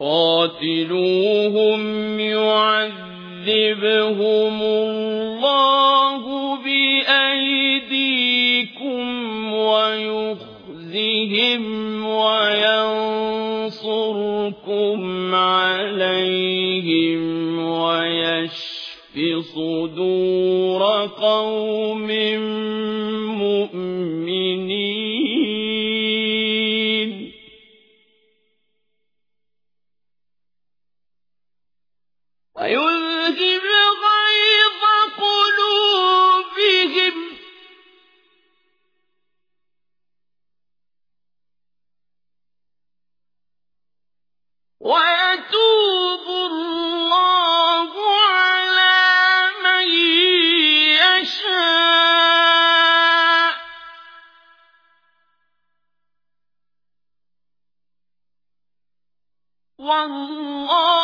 قاتلوهم يعذبهم الله بأيديكم ويخزهم وينصركم عليهم ويشف صدور قوم ويذهب غيظ قلوبهم. ويتوب الله على من يشاء. والله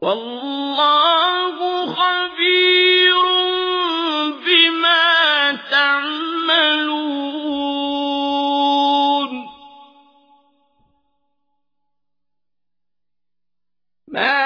والله خبير بما تعملون. ما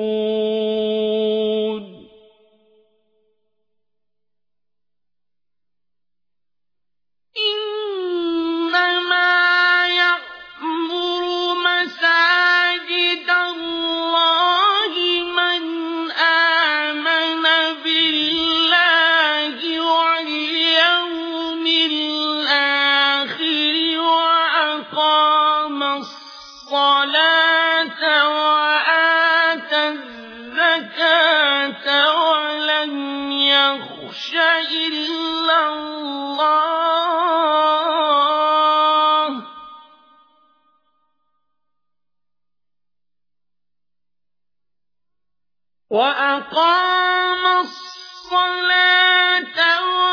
الصلاة وآتى الزكاة ولم يخش إلا الله. وأقام الصلاة وآتى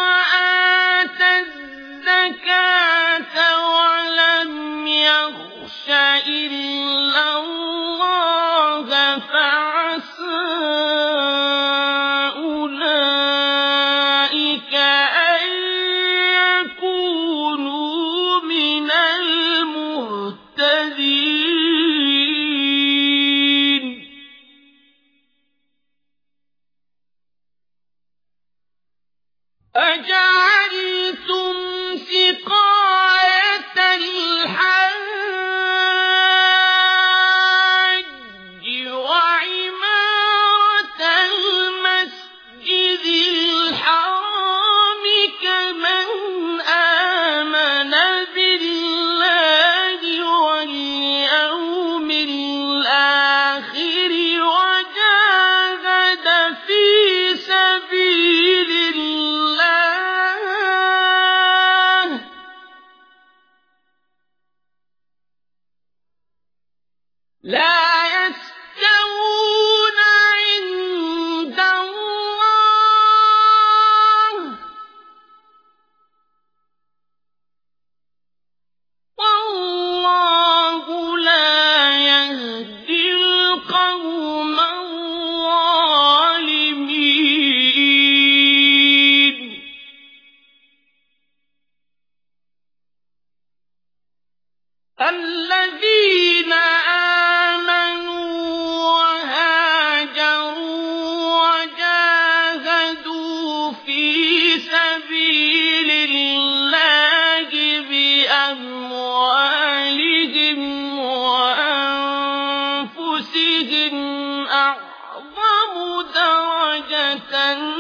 أجعلتم لا أن